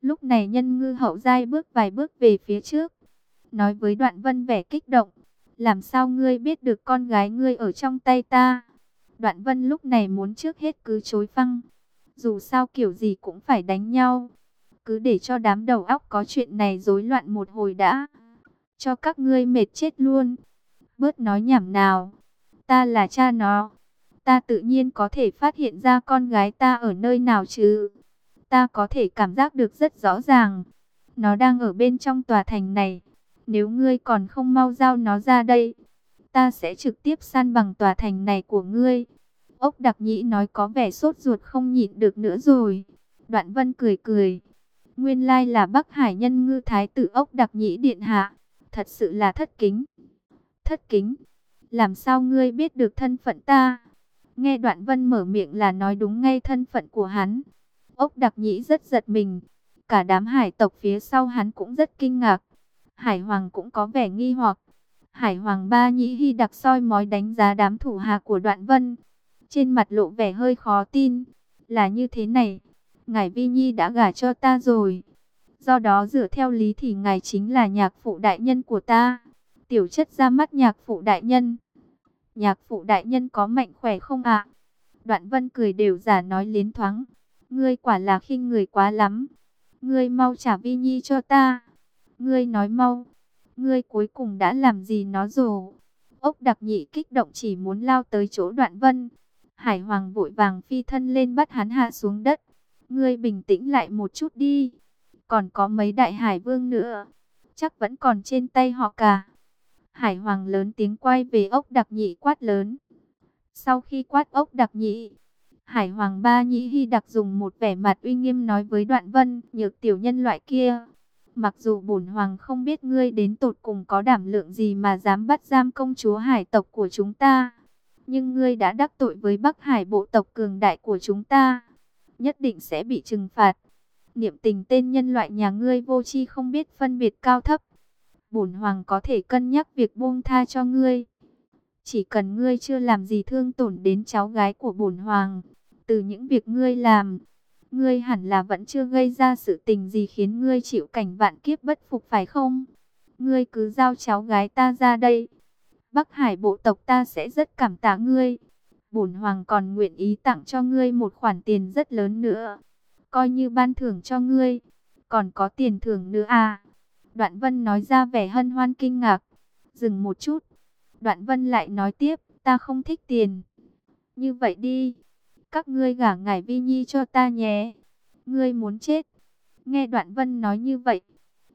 Lúc này nhân ngư hậu giai bước vài bước về phía trước. Nói với đoạn vân vẻ kích động. Làm sao ngươi biết được con gái ngươi ở trong tay ta? Đoạn vân lúc này muốn trước hết cứ chối phăng. Dù sao kiểu gì cũng phải đánh nhau. Cứ để cho đám đầu óc có chuyện này rối loạn một hồi đã. Cho các ngươi mệt chết luôn. Bớt nói nhảm nào. Ta là cha nó. Ta tự nhiên có thể phát hiện ra con gái ta ở nơi nào chứ. Ta có thể cảm giác được rất rõ ràng. Nó đang ở bên trong tòa thành này. Nếu ngươi còn không mau giao nó ra đây, ta sẽ trực tiếp san bằng tòa thành này của ngươi. Ốc đặc nhĩ nói có vẻ sốt ruột không nhịn được nữa rồi. Đoạn vân cười cười. Nguyên lai là Bắc Hải nhân ngư thái tử ốc đặc nhĩ điện hạ. Thật sự là thất kính. Thất kính. Làm sao ngươi biết được thân phận ta? Nghe đoạn vân mở miệng là nói đúng ngay thân phận của hắn. Ốc đặc nhĩ rất giật mình. Cả đám hải tộc phía sau hắn cũng rất kinh ngạc. Hải Hoàng cũng có vẻ nghi hoặc. Hải Hoàng Ba Nhĩ Hy đặc soi mói đánh giá đám thủ hạ của Đoạn Vân. Trên mặt lộ vẻ hơi khó tin. Là như thế này. Ngài Vi Nhi đã gả cho ta rồi. Do đó dựa theo lý thì ngài chính là nhạc phụ đại nhân của ta. Tiểu chất ra mắt nhạc phụ đại nhân. Nhạc phụ đại nhân có mạnh khỏe không ạ? Đoạn Vân cười đều giả nói liến thoáng. Ngươi quả là khinh người quá lắm. Ngươi mau trả Vi Nhi cho ta. Ngươi nói mau, ngươi cuối cùng đã làm gì nó rồi? Ốc đặc nhị kích động chỉ muốn lao tới chỗ đoạn vân. Hải Hoàng vội vàng phi thân lên bắt hắn hạ xuống đất. Ngươi bình tĩnh lại một chút đi. Còn có mấy đại hải vương nữa. Chắc vẫn còn trên tay họ cả. Hải Hoàng lớn tiếng quay về ốc đặc nhị quát lớn. Sau khi quát ốc đặc nhị, Hải Hoàng Ba Nhĩ Hy đặc dùng một vẻ mặt uy nghiêm nói với Đoạn Vân, nhược tiểu nhân loại kia, Mặc dù bổn hoàng không biết ngươi đến tột cùng có đảm lượng gì mà dám bắt giam công chúa hải tộc của chúng ta. Nhưng ngươi đã đắc tội với Bắc Hải bộ tộc cường đại của chúng ta. Nhất định sẽ bị trừng phạt. Niệm tình tên nhân loại nhà ngươi vô chi không biết phân biệt cao thấp. Bổn hoàng có thể cân nhắc việc buông tha cho ngươi. Chỉ cần ngươi chưa làm gì thương tổn đến cháu gái của bổn hoàng. Từ những việc ngươi làm Ngươi hẳn là vẫn chưa gây ra sự tình gì khiến ngươi chịu cảnh vạn kiếp bất phục phải không? Ngươi cứ giao cháu gái ta ra đây. Bắc Hải bộ tộc ta sẽ rất cảm tạ ngươi. Bổn hoàng còn nguyện ý tặng cho ngươi một khoản tiền rất lớn nữa. Coi như ban thưởng cho ngươi. Còn có tiền thưởng nữa à? Đoạn Vân nói ra vẻ hân hoan kinh ngạc. Dừng một chút. Đoạn Vân lại nói tiếp, ta không thích tiền. Như vậy đi, các ngươi gả ngài Vi Nhi cho ta nhé. Ngươi muốn chết. Nghe Đoạn Vân nói như vậy,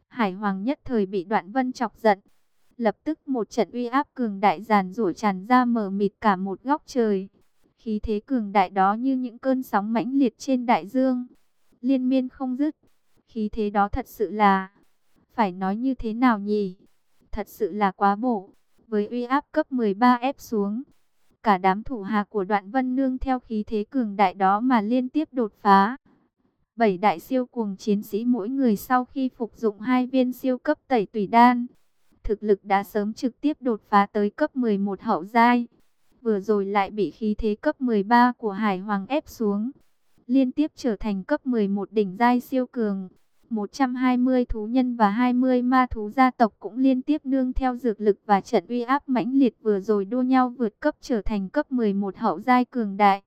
Hải Hoàng nhất thời bị Đoạn Vân chọc giận. Lập tức một trận uy áp cường đại giàn rủa tràn ra mở mịt cả một góc trời. Khí thế cường đại đó như những cơn sóng mãnh liệt trên đại dương. Liên miên không dứt. Khí thế đó thật sự là... Phải nói như thế nào nhỉ? Thật sự là quá bổ. Với uy áp cấp 13 ép xuống Cả đám thủ hạ của đoạn vân nương theo khí thế cường đại đó mà liên tiếp đột phá. Bảy đại siêu cuồng chiến sĩ mỗi người sau khi phục dụng hai viên siêu cấp tẩy tùy đan. Thực lực đã sớm trực tiếp đột phá tới cấp 11 hậu giai. Vừa rồi lại bị khí thế cấp 13 của Hải Hoàng ép xuống. Liên tiếp trở thành cấp 11 đỉnh giai siêu cường. 120 thú nhân và 20 ma thú gia tộc cũng liên tiếp nương theo dược lực và trận uy áp mãnh liệt vừa rồi đua nhau vượt cấp trở thành cấp 11 hậu giai cường đại.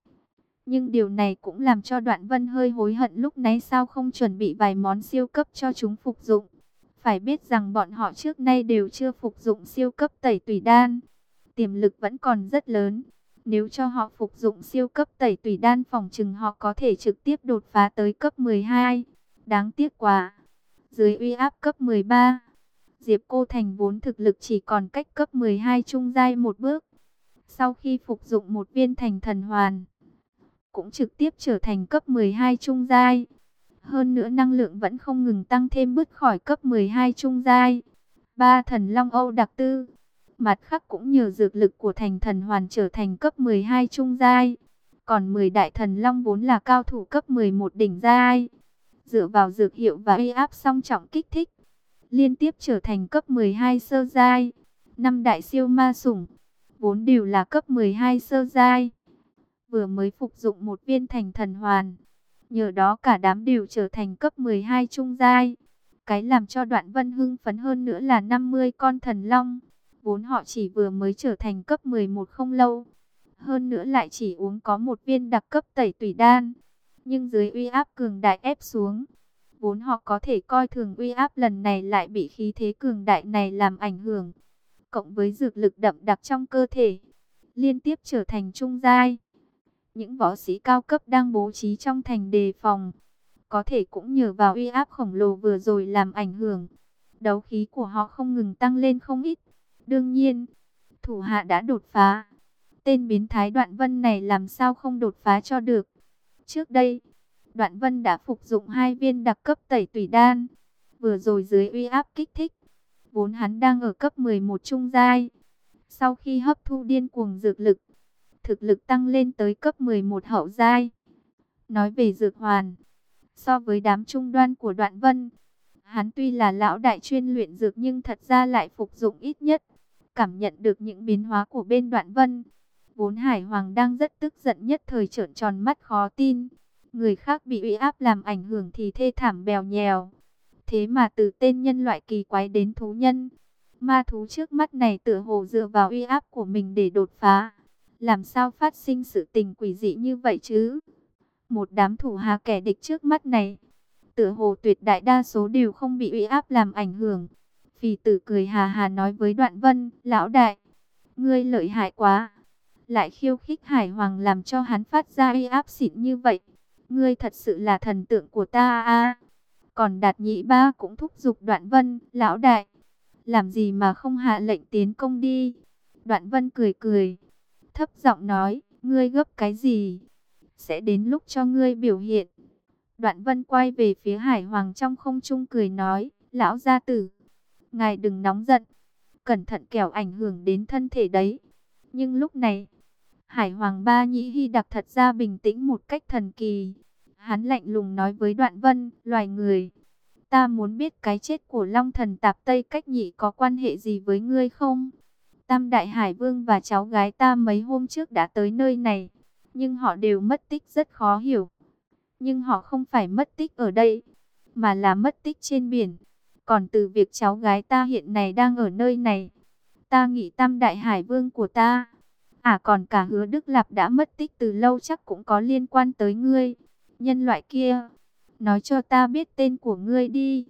Nhưng điều này cũng làm cho Đoạn Vân hơi hối hận lúc nãy sao không chuẩn bị vài món siêu cấp cho chúng phục dụng. Phải biết rằng bọn họ trước nay đều chưa phục dụng siêu cấp tẩy tùy đan. Tiềm lực vẫn còn rất lớn. Nếu cho họ phục dụng siêu cấp tẩy tùy đan phòng chừng họ có thể trực tiếp đột phá tới cấp 12. Đáng tiếc quá. Dưới uy áp cấp 13, Diệp Cô Thành vốn thực lực chỉ còn cách cấp 12 trung giai một bước. Sau khi phục dụng một viên thành thần hoàn, cũng trực tiếp trở thành cấp 12 trung giai. Hơn nữa năng lượng vẫn không ngừng tăng thêm bứt khỏi cấp 12 trung giai. Ba thần Long Âu đặc tư. Mặt khác cũng nhờ dược lực của thành thần hoàn trở thành cấp 12 trung giai. Còn 10 đại thần Long vốn là cao thủ cấp 11 đỉnh giai. Dựa vào dược hiệu và uy áp song trọng kích thích. Liên tiếp trở thành cấp 12 sơ giai. Năm đại siêu ma sủng. Vốn đều là cấp 12 sơ giai. Vừa mới phục dụng một viên thành thần hoàn Nhờ đó cả đám đều trở thành cấp 12 trung giai. Cái làm cho đoạn vân hưng phấn hơn nữa là 50 con thần long. Vốn họ chỉ vừa mới trở thành cấp 11 không lâu. Hơn nữa lại chỉ uống có một viên đặc cấp tẩy tủy đan. Nhưng dưới uy áp cường đại ép xuống. Vốn họ có thể coi thường uy áp lần này lại bị khí thế cường đại này làm ảnh hưởng. Cộng với dược lực đậm đặc trong cơ thể. Liên tiếp trở thành trung giai. Những võ sĩ cao cấp đang bố trí trong thành đề phòng, có thể cũng nhờ vào uy áp khổng lồ vừa rồi làm ảnh hưởng. Đấu khí của họ không ngừng tăng lên không ít. Đương nhiên, thủ hạ đã đột phá. Tên biến thái đoạn vân này làm sao không đột phá cho được. Trước đây, đoạn vân đã phục dụng hai viên đặc cấp tẩy tủy đan. Vừa rồi dưới uy áp kích thích. Vốn hắn đang ở cấp 11 trung giai. Sau khi hấp thu điên cuồng dược lực, thực lực tăng lên tới cấp 11 hậu giai. Nói về dược hoàn, so với đám trung đoan của đoạn vân, hắn tuy là lão đại chuyên luyện dược nhưng thật ra lại phục dụng ít nhất, cảm nhận được những biến hóa của bên đoạn vân. Vốn Hải Hoàng đang rất tức giận nhất thời trợn tròn mắt khó tin. Người khác bị uy áp làm ảnh hưởng thì thê thảm bèo nhèo. Thế mà từ tên nhân loại kỳ quái đến thú nhân, ma thú trước mắt này tựa hồ dựa vào uy áp của mình để đột phá. Làm sao phát sinh sự tình quỷ dị như vậy chứ? Một đám thủ hà kẻ địch trước mắt này, tựa hồ tuyệt đại đa số đều không bị uy áp làm ảnh hưởng. Phì tử cười hà hà nói với đoạn vân, lão đại, ngươi lợi hại quá. Lại khiêu khích hải hoàng làm cho hắn phát ra uy áp xịn như vậy. Ngươi thật sự là thần tượng của ta à. Còn đạt nhị ba cũng thúc giục đoạn vân, lão đại. Làm gì mà không hạ lệnh tiến công đi. Đoạn vân cười cười thấp giọng nói, ngươi gấp cái gì? Sẽ đến lúc cho ngươi biểu hiện. Đoạn vân quay về phía hải hoàng trong không trung cười nói, lão gia tử, ngài đừng nóng giận, cẩn thận kẻo ảnh hưởng đến thân thể đấy. Nhưng lúc này, hải hoàng ba nhĩ hy đặc thật ra bình tĩnh một cách thần kỳ. Hắn lạnh lùng nói với đoạn vân, loài người, ta muốn biết cái chết của long thần tạp Tây cách nhị có quan hệ gì với ngươi không? Tam Đại Hải Vương và cháu gái ta mấy hôm trước đã tới nơi này, nhưng họ đều mất tích rất khó hiểu. Nhưng họ không phải mất tích ở đây, mà là mất tích trên biển. Còn từ việc cháu gái ta hiện nay đang ở nơi này, ta nghĩ Tam Đại Hải Vương của ta, à còn cả hứa Đức Lạp đã mất tích từ lâu chắc cũng có liên quan tới ngươi. Nhân loại kia, nói cho ta biết tên của ngươi đi.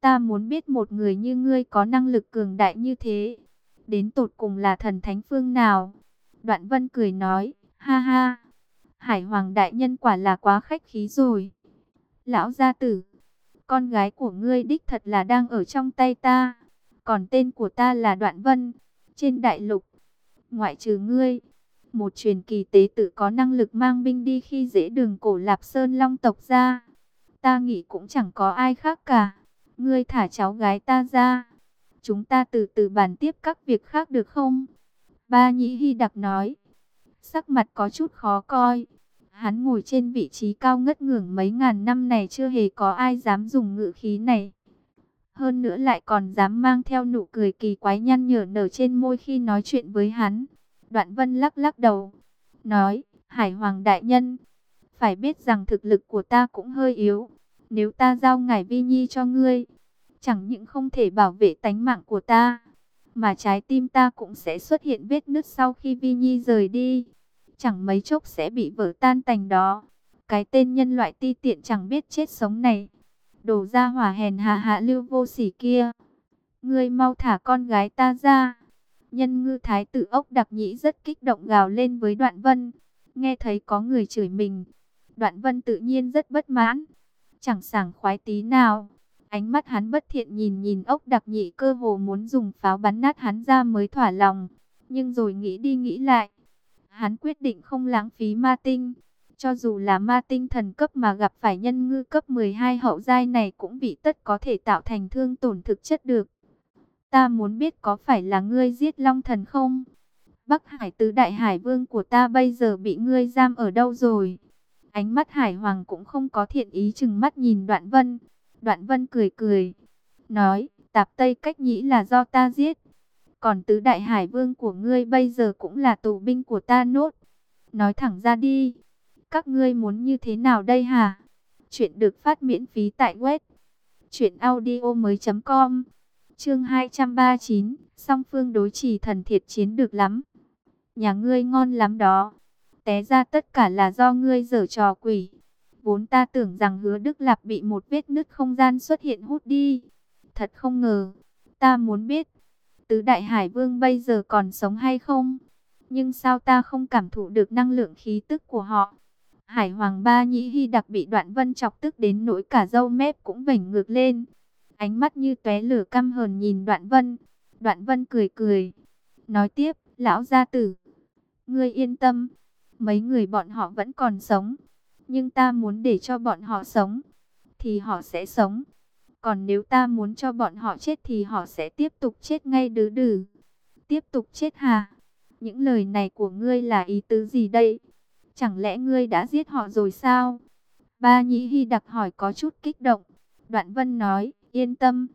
Ta muốn biết một người như ngươi có năng lực cường đại như thế đến tột cùng là thần thánh phương nào? Đoạn vân cười nói, ha ha, Hải Hoàng Đại Nhân quả là quá khách khí rồi. Lão gia tử, con gái của ngươi đích thật là đang ở trong tay ta, còn tên của ta là Đoạn Vân, trên đại lục. Ngoại trừ ngươi, một truyền kỳ tế tử có năng lực mang binh đi khi dễ đường cổ Lạp Sơn Long tộc ra. Ta nghĩ cũng chẳng có ai khác cả. Ngươi thả cháu gái ta ra Chúng ta từ từ bàn tiếp các việc khác được không? Ba Nhĩ Hy đặc nói. Sắc mặt có chút khó coi. Hắn ngồi trên vị trí cao ngất ngưỡng mấy ngàn năm này chưa hề có ai dám dùng ngự khí này. Hơn nữa lại còn dám mang theo nụ cười kỳ quái nhăn nhở nở trên môi khi nói chuyện với hắn. Đoạn vân lắc lắc đầu. Nói, Hải Hoàng Đại Nhân, phải biết rằng thực lực của ta cũng hơi yếu. Nếu ta giao ngải vi nhi cho ngươi, chẳng những không thể bảo vệ tánh mạng của ta, mà trái tim ta cũng sẽ xuất hiện vết nứt sau khi Vi Nhi rời đi. Chẳng mấy chốc sẽ bị vỡ tan tành đó. Cái tên nhân loại ti tiện chẳng biết chết sống này đồ ra hỏa hèn hạ hạ lưu vô sỉ kia. Ngươi mau thả con gái ta ra. Nhân ngư thái tử ốc đặc nhĩ rất kích động gào lên với đoạn vân. Nghe thấy có người chửi mình. Đoạn vân tự nhiên rất bất mãn. Chẳng sảng khoái tí nào, Ánh mắt hắn bất thiện nhìn nhìn ốc đặc nhị cơ hồ muốn dùng pháo bắn nát hắn ra mới thỏa lòng. Nhưng rồi nghĩ đi nghĩ lại. Hắn quyết định không lãng phí ma tinh. Cho dù là ma tinh thần cấp mà gặp phải nhân ngư cấp 12 hậu giai này cũng bị tất có thể tạo thành thương tổn thực chất được. Ta muốn biết có phải là ngươi giết long thần không? Bắc Hải tứ đại hải vương của ta bây giờ bị ngươi giam ở đâu rồi? Ánh mắt hải hoàng cũng không có thiện ý chừng mắt nhìn đoạn vân. Đoạn vân cười cười. Nói, tạp tây cách nhĩ là do ta giết. Còn tứ đại hải vương của ngươi bây giờ cũng là tù binh của ta nốt. Nói thẳng ra đi. Các ngươi muốn như thế nào đây hả? Chuyện được phát miễn phí tại web. Chuyện audio mới.com Chương 239 Song phương đối trì thần thiệt chiến được lắm. Nhà ngươi ngon lắm đó. Té ra tất cả là do ngươi dở trò quỷ. Vốn ta tưởng rằng hứa Đức Lạp bị một vết nứt không gian xuất hiện hút đi. Thật không ngờ. Ta muốn biết. Tứ Đại Hải Vương bây giờ còn sống hay không? Nhưng sao ta không cảm thụ được năng lượng khí tức của họ? Hải Hoàng Ba Nhĩ Hy đặc bị đoạn vân chọc tức đến nỗi cả dâu mép cũng vảnh ngược lên. Ánh mắt như tóe lửa căm hờn nhìn đoạn vân. Đoạn vân cười cười. Nói tiếp, lão gia tử. Ngươi yên tâm. Mấy người bọn họ vẫn còn sống. Nhưng ta muốn để cho bọn họ sống. Thì họ sẽ sống. Còn nếu ta muốn cho bọn họ chết thì họ sẽ tiếp tục chết ngay đứ đừ. Tiếp tục chết hà? Những lời này của ngươi là ý tứ gì đây? Chẳng lẽ ngươi đã giết họ rồi sao? Ba Nhĩ Hy đặc hỏi có chút kích động. Đoạn Vân nói, yên tâm,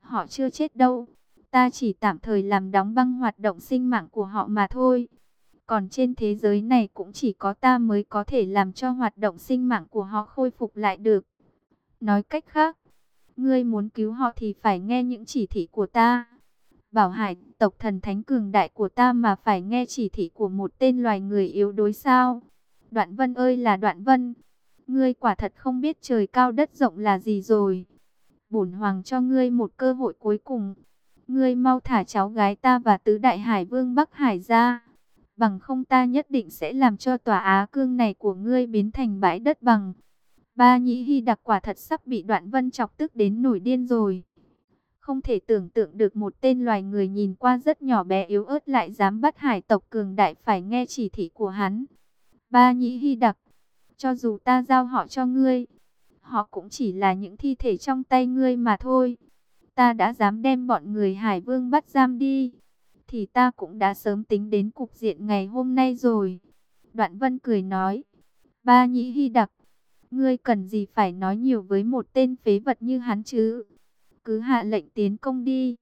họ chưa chết đâu. Ta chỉ tạm thời làm đóng băng hoạt động sinh mạng của họ mà thôi. Còn trên thế giới này cũng chỉ có ta mới có thể làm cho hoạt động sinh mạng của họ khôi phục lại được. Nói cách khác, ngươi muốn cứu họ thì phải nghe những chỉ thị của ta. Bảo hải tộc thần thánh cường đại của ta mà phải nghe chỉ thị của một tên loài người yếu đối sao. Đoạn vân ơi là đoạn vân, ngươi quả thật không biết trời cao đất rộng là gì rồi. Bổn hoàng cho ngươi một cơ hội cuối cùng. Ngươi mau thả cháu gái ta và tứ đại hải vương Bắc Hải ra. Bằng không ta nhất định sẽ làm cho tòa Á cương này của ngươi biến thành bãi đất bằng. Ba nhĩ hy đặc quả thật sắp bị đoạn vân chọc tức đến nổi điên rồi. Không thể tưởng tượng được một tên loài người nhìn qua rất nhỏ bé yếu ớt lại dám bắt hải tộc cường đại phải nghe chỉ thị của hắn. Ba nhĩ hy đặc, cho dù ta giao họ cho ngươi, họ cũng chỉ là những thi thể trong tay ngươi mà thôi. Ta đã dám đem bọn người hải vương bắt giam đi, thì ta cũng đã sớm tính đến cục diện ngày hôm nay rồi. Đoạn vân cười nói, ba nhĩ hy đặc, ngươi cần gì phải nói nhiều với một tên phế vật như hắn chứ? Cứ hạ lệnh tiến công đi.